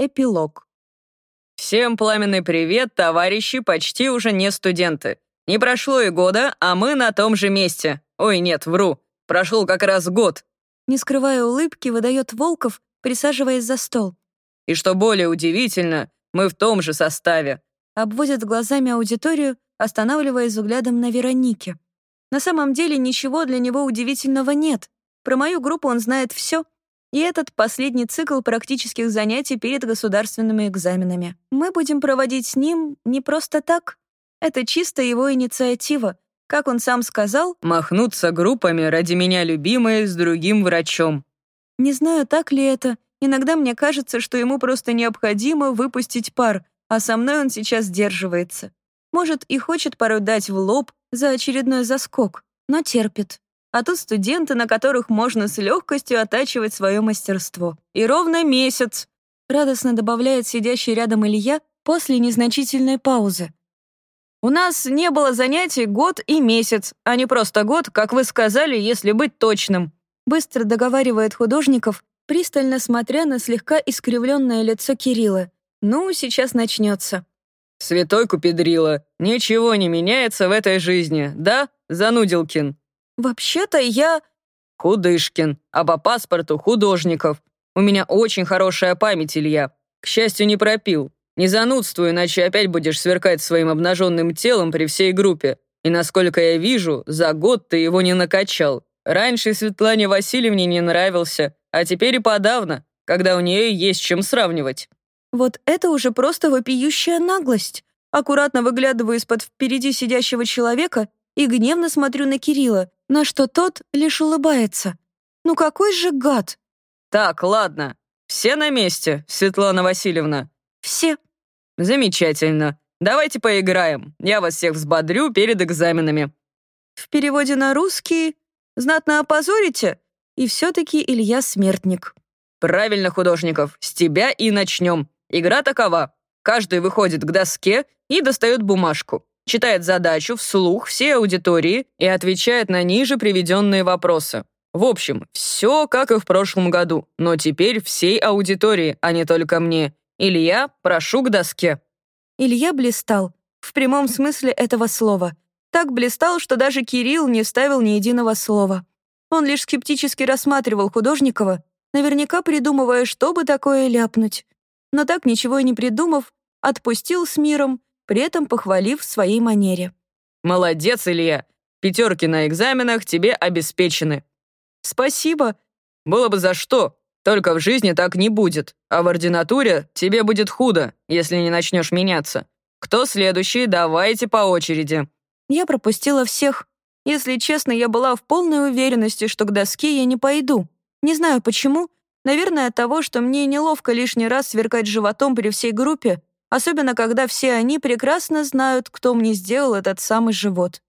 Эпилог. Всем пламенный привет, товарищи, почти уже не студенты. Не прошло и года, а мы на том же месте. Ой, нет, вру. Прошел как раз год. Не скрывая улыбки, выдает Волков, присаживаясь за стол. И что более удивительно, мы в том же составе. Обводит глазами аудиторию, останавливаясь взглядом на Веронике. На самом деле ничего для него удивительного нет. Про мою группу он знает все — и этот последний цикл практических занятий перед государственными экзаменами. Мы будем проводить с ним не просто так. Это чисто его инициатива. Как он сам сказал, «Махнуться группами ради меня любимой с другим врачом». Не знаю, так ли это. Иногда мне кажется, что ему просто необходимо выпустить пар, а со мной он сейчас сдерживается. Может, и хочет порой дать в лоб за очередной заскок, но терпит. А тут студенты, на которых можно с легкостью оттачивать свое мастерство. И ровно месяц, радостно добавляет сидящий рядом Илья после незначительной паузы. У нас не было занятий год и месяц, а не просто год, как вы сказали, если быть точным. Быстро договаривает художников, пристально смотря на слегка искривленное лицо Кирилла. Ну, сейчас начнется. «Святой Купидрила, ничего не меняется в этой жизни, да, Занудилкин?» «Вообще-то я...» «Худышкин, а по паспорту художников. У меня очень хорошая память, Илья. К счастью, не пропил. Не занудствуй, иначе опять будешь сверкать своим обнаженным телом при всей группе. И, насколько я вижу, за год ты его не накачал. Раньше Светлане Васильевне не нравился, а теперь и подавно, когда у нее есть чем сравнивать». Вот это уже просто вопиющая наглость. Аккуратно выглядываю из-под впереди сидящего человека и гневно смотрю на Кирилла, на что тот лишь улыбается. «Ну какой же гад!» «Так, ладно. Все на месте, Светлана Васильевна?» «Все». «Замечательно. Давайте поиграем. Я вас всех взбодрю перед экзаменами». В переводе на русский «Знатно опозорите?» И все-таки Илья смертник. «Правильно, художников. С тебя и начнем. Игра такова. Каждый выходит к доске и достает бумажку читает задачу вслух всей аудитории и отвечает на ниже приведенные вопросы. В общем, все как и в прошлом году, но теперь всей аудитории, а не только мне. Илья, прошу к доске». Илья блистал, в прямом смысле этого слова. Так блистал, что даже Кирилл не ставил ни единого слова. Он лишь скептически рассматривал Художникова, наверняка придумывая, что бы такое ляпнуть. Но так ничего и не придумав, отпустил с миром при этом похвалив в своей манере. «Молодец, Илья! Пятерки на экзаменах тебе обеспечены». «Спасибо». «Было бы за что. Только в жизни так не будет. А в ординатуре тебе будет худо, если не начнешь меняться. Кто следующий, давайте по очереди». Я пропустила всех. Если честно, я была в полной уверенности, что к доске я не пойду. Не знаю почему. Наверное, от того, что мне неловко лишний раз сверкать животом при всей группе, Особенно, когда все они прекрасно знают, кто мне сделал этот самый живот.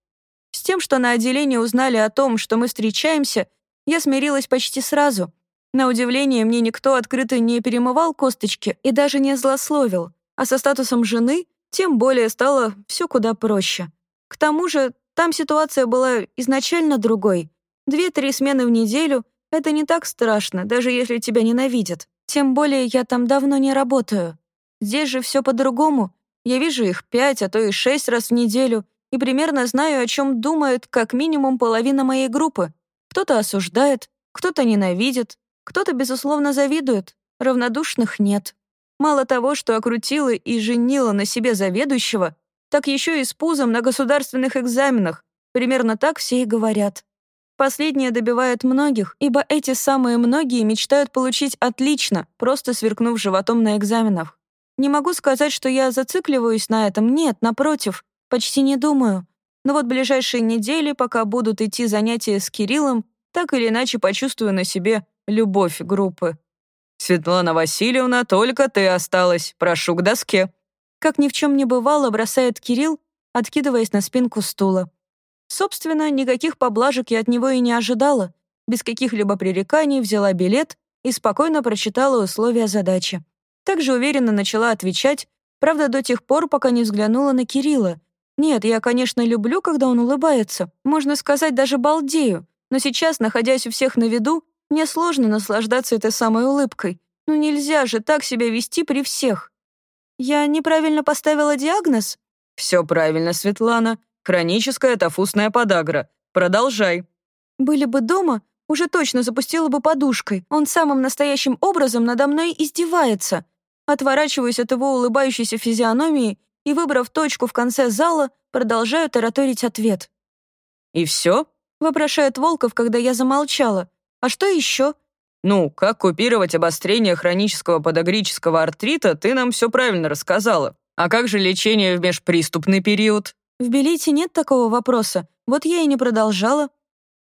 С тем, что на отделении узнали о том, что мы встречаемся, я смирилась почти сразу. На удивление, мне никто открыто не перемывал косточки и даже не злословил, а со статусом жены тем более стало все куда проще. К тому же, там ситуация была изначально другой. Две-три смены в неделю — это не так страшно, даже если тебя ненавидят. Тем более я там давно не работаю. Здесь же все по-другому. Я вижу их пять, а то и шесть раз в неделю и примерно знаю, о чем думает как минимум половина моей группы. Кто-то осуждает, кто-то ненавидит, кто-то, безусловно, завидует. Равнодушных нет. Мало того, что окрутила и женила на себе заведующего, так еще и с пузом на государственных экзаменах. Примерно так все и говорят. Последнее добивает многих, ибо эти самые многие мечтают получить отлично, просто сверкнув животом на экзаменах. Не могу сказать, что я зацикливаюсь на этом, нет, напротив, почти не думаю. Но вот ближайшие недели, пока будут идти занятия с Кириллом, так или иначе почувствую на себе любовь группы. «Светлана Васильевна, только ты осталась. Прошу к доске». Как ни в чем не бывало, бросает Кирилл, откидываясь на спинку стула. Собственно, никаких поблажек я от него и не ожидала. Без каких-либо пререканий взяла билет и спокойно прочитала условия задачи. Также уверенно начала отвечать, правда, до тех пор, пока не взглянула на Кирилла. Нет, я, конечно, люблю, когда он улыбается, можно сказать, даже балдею, но сейчас, находясь у всех на виду, мне сложно наслаждаться этой самой улыбкой. Ну нельзя же так себя вести при всех. Я неправильно поставила диагноз? Все правильно, Светлана. Хроническая тафусная подагра. Продолжай. Были бы дома, уже точно запустила бы подушкой. Он самым настоящим образом надо мной издевается. Отворачиваюсь от его улыбающейся физиономии и, выбрав точку в конце зала, продолжаю тараторить ответ. «И все?» — вопрошает Волков, когда я замолчала. «А что еще?» «Ну, как купировать обострение хронического подагрического артрита, ты нам все правильно рассказала. А как же лечение в межприступный период?» «В билете нет такого вопроса. Вот я и не продолжала».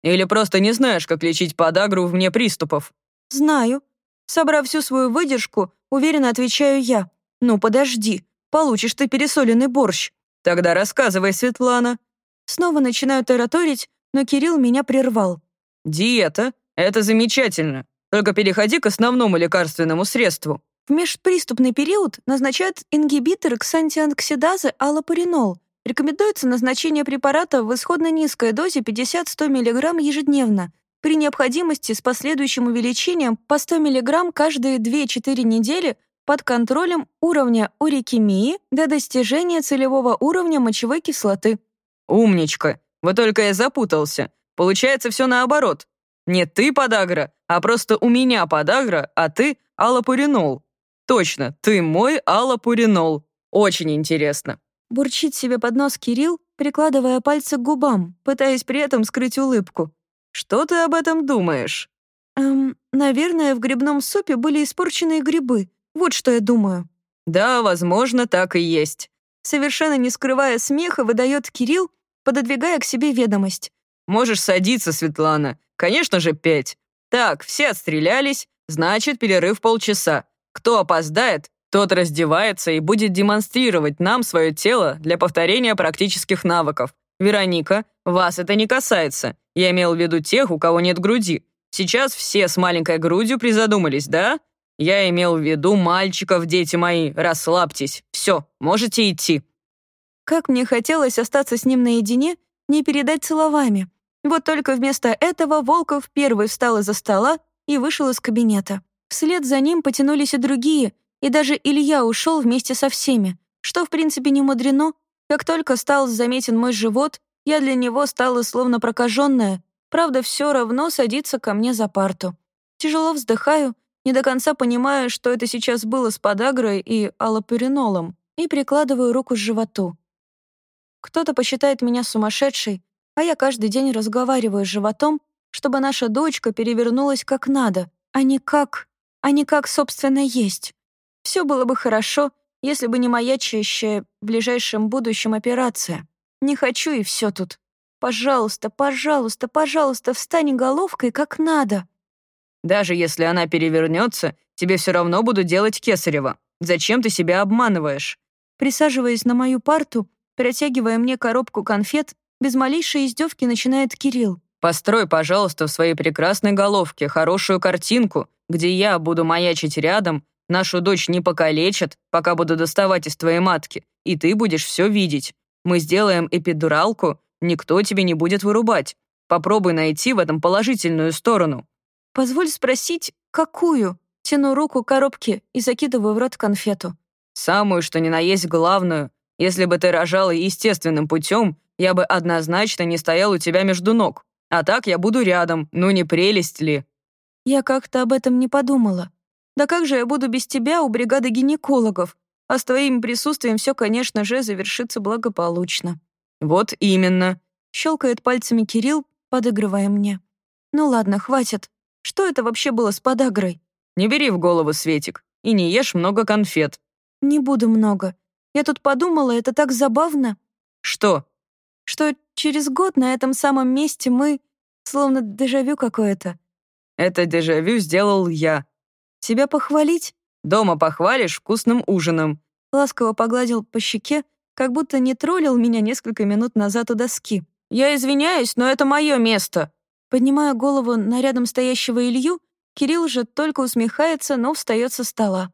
«Или просто не знаешь, как лечить подагру вне приступов?» «Знаю». Собрав всю свою выдержку, уверенно отвечаю я. «Ну, подожди. Получишь ты пересоленный борщ». «Тогда рассказывай, Светлана». Снова начинаю тараторить, но Кирилл меня прервал. «Диета — это замечательно. Только переходи к основному лекарственному средству». В межприступный период назначают ингибитор ксантиоксидазы аллопуринол. Рекомендуется назначение препарата в исходно низкой дозе 50-100 мг ежедневно, при необходимости с последующим увеличением по 100 мг каждые 2-4 недели под контролем уровня урикемии до достижения целевого уровня мочевой кислоты. «Умничка! Вот только я запутался. Получается все наоборот. Не ты подагра, а просто у меня подагра, а ты аллопуринол. Точно, ты мой аллопуринол. Очень интересно». Бурчит себе под нос Кирилл, прикладывая пальцы к губам, пытаясь при этом скрыть улыбку. «Что ты об этом думаешь?» «Эм, наверное, в грибном супе были испорченные грибы. Вот что я думаю». «Да, возможно, так и есть». Совершенно не скрывая смеха, выдает Кирилл, пододвигая к себе ведомость. «Можешь садиться, Светлана. Конечно же, пять. Так, все отстрелялись, значит, перерыв полчаса. Кто опоздает, тот раздевается и будет демонстрировать нам свое тело для повторения практических навыков. Вероника, вас это не касается. Я имел в виду тех, у кого нет груди. Сейчас все с маленькой грудью призадумались, да? Я имел в виду мальчиков, дети мои. Расслабьтесь. Все, можете идти. Как мне хотелось остаться с ним наедине, не передать словами. Вот только вместо этого Волков первый встал из-за стола и вышел из кабинета. Вслед за ним потянулись и другие, и даже Илья ушел вместе со всеми, что, в принципе, не мудрено. Как только стал заметен мой живот, я для него стала словно прокаженная, правда, все равно садится ко мне за парту. Тяжело вздыхаю, не до конца понимаю, что это сейчас было с подагрой и аллопуринолом, и прикладываю руку к животу. Кто-то посчитает меня сумасшедшей, а я каждый день разговариваю с животом, чтобы наша дочка перевернулась как надо, а не как... а не как, собственно, есть. Все было бы хорошо, если бы не моя чаще в ближайшем будущем операция. Не хочу и все тут. Пожалуйста, пожалуйста, пожалуйста, встань головкой как надо. Даже если она перевернется, тебе все равно буду делать кесарево. Зачем ты себя обманываешь? Присаживаясь на мою парту, протягивая мне коробку конфет, без малейшей издевки начинает Кирилл. Построй, пожалуйста, в своей прекрасной головке хорошую картинку, где я буду маячить рядом Нашу дочь не покалечат, пока буду доставать из твоей матки, и ты будешь все видеть. Мы сделаем эпидуралку, никто тебе не будет вырубать. Попробуй найти в этом положительную сторону». «Позволь спросить, какую?» Тяну руку к коробке и закидываю в рот конфету. «Самую, что ни на есть главную. Если бы ты рожала естественным путем, я бы однозначно не стоял у тебя между ног. А так я буду рядом, ну не прелесть ли?» Я как-то об этом не подумала. Да как же я буду без тебя у бригады гинекологов? А с твоим присутствием все, конечно же, завершится благополучно». «Вот именно», — щелкает пальцами Кирилл, подыгрывая мне. «Ну ладно, хватит. Что это вообще было с подагрой?» «Не бери в голову, Светик, и не ешь много конфет». «Не буду много. Я тут подумала, это так забавно». «Что?» «Что через год на этом самом месте мы... Словно дежавю какое-то». «Это дежавю сделал я», Тебя похвалить? Дома похвалишь вкусным ужином. Ласково погладил по щеке, как будто не троллил меня несколько минут назад у доски. Я извиняюсь, но это мое место. Поднимая голову на рядом стоящего Илью, Кирилл же только усмехается, но встает со стола.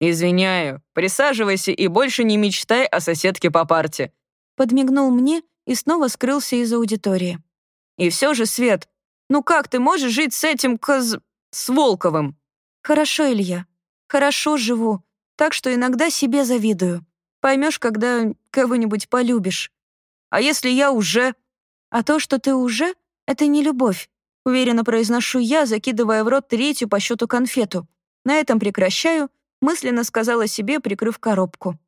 «Извиняю. Присаживайся и больше не мечтай о соседке по парте». Подмигнул мне и снова скрылся из аудитории. «И все же, Свет, ну как ты можешь жить с этим коз... с Волковым?» «Хорошо, Илья, Хорошо живу, так что иногда себе завидую. Поймешь, когда кого-нибудь полюбишь. А если я уже... А то, что ты уже, это не любовь. Уверенно произношу я, закидывая в рот третью по счету конфету. На этом прекращаю, мысленно сказала себе, прикрыв коробку.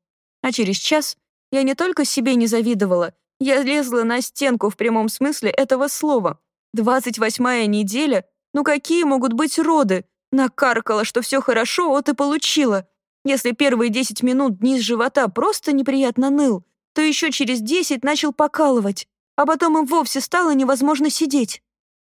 А через час я не только себе не завидовала, я лезла на стенку в прямом смысле этого слова. Двадцать восьмая неделя, ну какие могут быть роды? Накаркала, что все хорошо, вот и получила. Если первые десять минут низ живота просто неприятно ныл, то еще через десять начал покалывать, а потом и вовсе стало невозможно сидеть.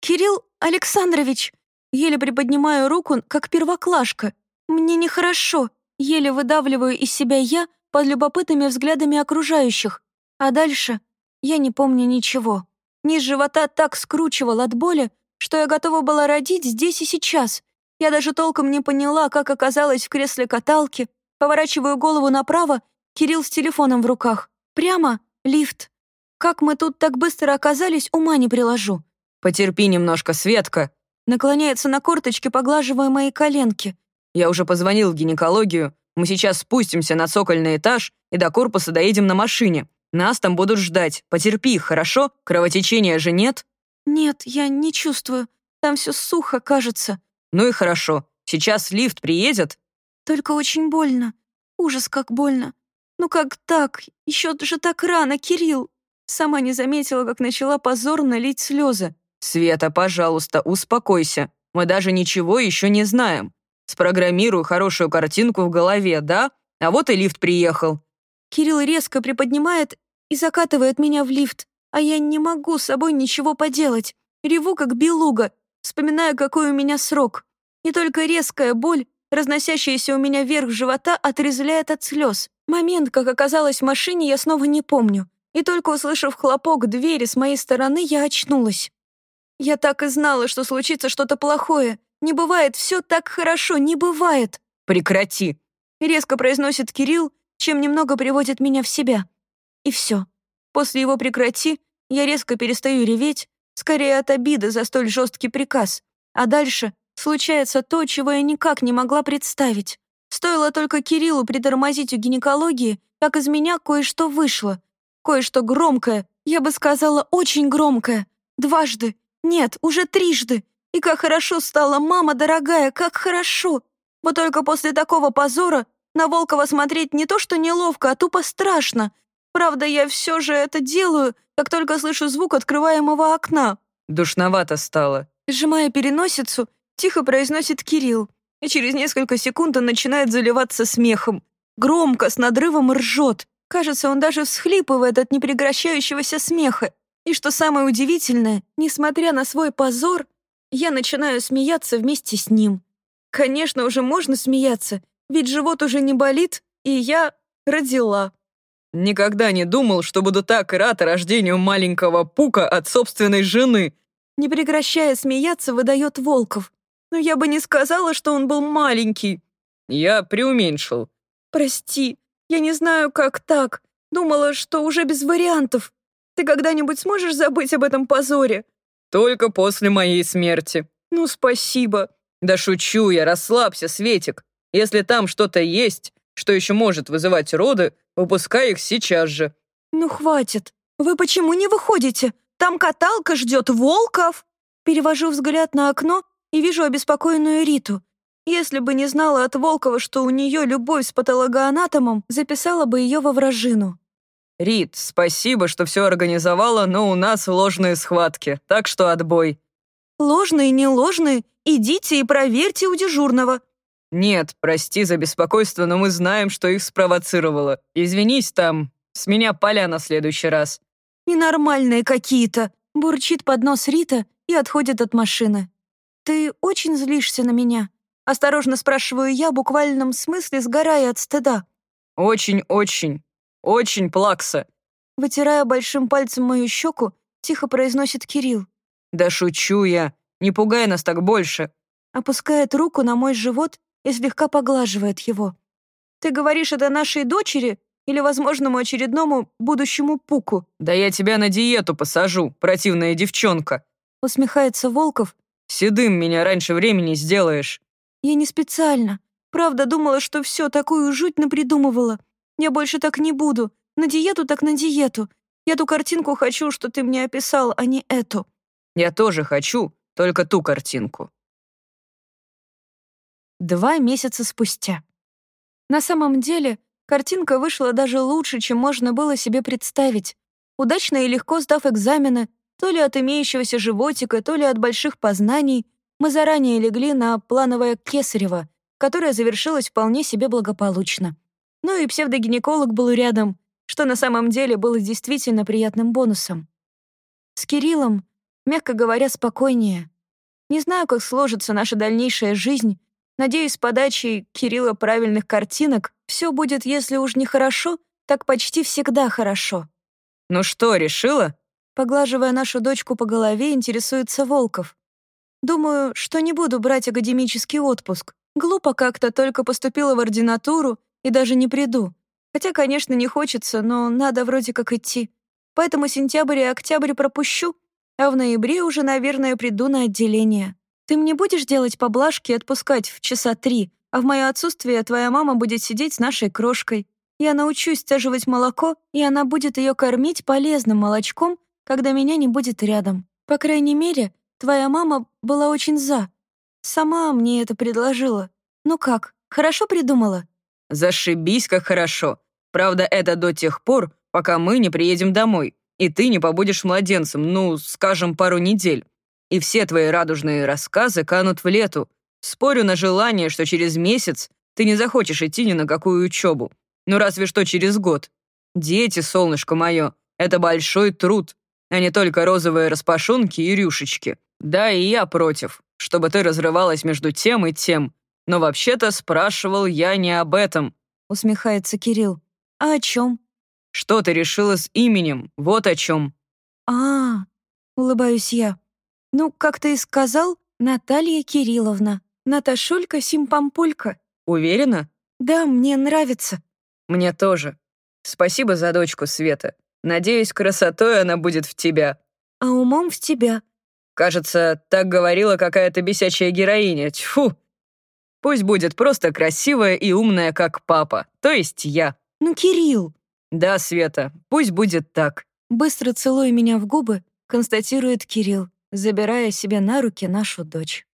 «Кирилл Александрович!» Еле приподнимаю руку, как первоклашка. «Мне нехорошо!» Еле выдавливаю из себя я под любопытными взглядами окружающих. А дальше я не помню ничего. Низ живота так скручивал от боли, что я готова была родить здесь и сейчас. Я даже толком не поняла, как оказалась в кресле каталки. Поворачиваю голову направо, Кирилл с телефоном в руках. Прямо лифт. Как мы тут так быстро оказались, ума не приложу. «Потерпи немножко, Светка». Наклоняется на корточки, поглаживая мои коленки. «Я уже позвонил в гинекологию. Мы сейчас спустимся на цокольный этаж и до корпуса доедем на машине. Нас там будут ждать. Потерпи, хорошо? Кровотечения же нет?» «Нет, я не чувствую. Там все сухо, кажется». «Ну и хорошо. Сейчас лифт приедет?» «Только очень больно. Ужас, как больно. Ну как так? Еще же так рано, Кирилл!» Сама не заметила, как начала позорно лить слезы. «Света, пожалуйста, успокойся. Мы даже ничего еще не знаем. Спрограммирую хорошую картинку в голове, да? А вот и лифт приехал». Кирилл резко приподнимает и закатывает меня в лифт, а я не могу с собой ничего поделать. Реву, как белуга, вспоминая, какой у меня срок. И только резкая боль, разносящаяся у меня вверх живота, отрезвляет от слез. Момент, как оказалось в машине, я снова не помню. И только услышав хлопок двери с моей стороны, я очнулась. Я так и знала, что случится что-то плохое. Не бывает все так хорошо, не бывает. «Прекрати!» — резко произносит Кирилл, чем немного приводит меня в себя. И все. После его «прекрати» я резко перестаю реветь, скорее от обиды за столь жесткий приказ. А дальше случается то, чего я никак не могла представить. Стоило только Кириллу притормозить у гинекологии, как из меня кое-что вышло. Кое-что громкое, я бы сказала, очень громкое. Дважды. Нет, уже трижды. И как хорошо стало, мама дорогая, как хорошо. Вот только после такого позора на Волкова смотреть не то что неловко, а тупо страшно. Правда, я все же это делаю, как только слышу звук открываемого окна. Душновато стало. Сжимая переносицу, тихо произносит Кирилл. И через несколько секунд он начинает заливаться смехом. Громко, с надрывом ржет. Кажется, он даже всхлипывает от непрекращающегося смеха. И что самое удивительное, несмотря на свой позор, я начинаю смеяться вместе с ним. Конечно, уже можно смеяться, ведь живот уже не болит, и я родила. Никогда не думал, что буду так рад рождению маленького Пука от собственной жены. Не прекращая смеяться, выдает Волков. Но я бы не сказала, что он был маленький. Я преуменьшил. Прости, я не знаю, как так. Думала, что уже без вариантов. Ты когда-нибудь сможешь забыть об этом позоре? Только после моей смерти. Ну, спасибо. Да шучу я, расслабься, Светик. Если там что-то есть, что еще может вызывать роды, выпускай их сейчас же». «Ну, хватит. Вы почему не выходите? Там каталка ждет волков!» Перевожу взгляд на окно и вижу обеспокоенную Риту. Если бы не знала от Волкова, что у нее любовь с патологоанатомом, записала бы ее во вражину. «Рит, спасибо, что все организовала, но у нас ложные схватки, так что отбой». «Ложные, не ложные, идите и проверьте у дежурного», «Нет, прости за беспокойство, но мы знаем, что их спровоцировало. Извинись там, с меня поля на следующий раз». «Ненормальные какие-то», — бурчит под нос Рита и отходит от машины. «Ты очень злишься на меня?» Осторожно спрашиваю я, в буквальном смысле сгорая от стыда. «Очень-очень, очень плакса». Вытирая большим пальцем мою щеку, тихо произносит Кирилл. «Да шучу я. Не пугай нас так больше». Опускает руку на мой живот и слегка поглаживает его. «Ты говоришь это нашей дочери или возможному очередному будущему пуку?» «Да я тебя на диету посажу, противная девчонка!» Усмехается Волков. «Седым меня раньше времени сделаешь». «Я не специально. Правда, думала, что все, такую жуть напридумывала. Я больше так не буду. На диету так на диету. Я ту картинку хочу, что ты мне описал, а не эту. Я тоже хочу, только ту картинку. Два месяца спустя. На самом деле, картинка вышла даже лучше, чем можно было себе представить. Удачно и легко сдав экзамены, то ли от имеющегося животика, то ли от больших познаний, мы заранее легли на плановое кесарево, которое завершилось вполне себе благополучно. Ну и псевдогинеколог был рядом, что на самом деле было действительно приятным бонусом. С Кириллом, мягко говоря, спокойнее. Не знаю, как сложится наша дальнейшая жизнь. Надеюсь, с подачей Кирилла правильных картинок все будет, если уж не хорошо, так почти всегда хорошо. «Ну что, решила?» Поглаживая нашу дочку по голове, интересуется Волков. «Думаю, что не буду брать академический отпуск. Глупо как-то только поступила в ординатуру и даже не приду. Хотя, конечно, не хочется, но надо вроде как идти. Поэтому сентябрь и октябрь пропущу, а в ноябре уже, наверное, приду на отделение. Ты мне будешь делать поблажки и отпускать в часа три, а в мое отсутствие твоя мама будет сидеть с нашей крошкой. Я научусь стаживать молоко, и она будет ее кормить полезным молочком, когда меня не будет рядом. По крайней мере, твоя мама была очень за. Сама мне это предложила. Ну как, хорошо придумала?» «Зашибись, как хорошо. Правда, это до тех пор, пока мы не приедем домой, и ты не побудешь младенцем, ну, скажем, пару недель. И все твои радужные рассказы канут в лету. Спорю на желание, что через месяц ты не захочешь идти ни на какую учебу. Ну, разве что через год. Дети, солнышко мое, это большой труд, а не только розовые распашонки и рюшечки. Да, и я против, чтобы ты разрывалась между тем и тем. Но вообще-то спрашивал я не об этом. Усмехается Кирилл. «А о чем?» «Что ты решила с именем? Вот о чем». А, -а, -а улыбаюсь я. «Ну, как ты и сказал, Наталья Кирилловна. Наташулька Симпампулька». «Уверена?» «Да, мне нравится». «Мне тоже. Спасибо за дочку, Света. Надеюсь, красотой она будет в тебя». «А умом в тебя». «Кажется, так говорила какая-то бесячая героиня. Тьфу!» Пусть будет просто красивая и умная, как папа, то есть я. «Ну, Кирилл!» «Да, Света, пусть будет так». Быстро целуя меня в губы, констатирует Кирилл, забирая себе на руки нашу дочь.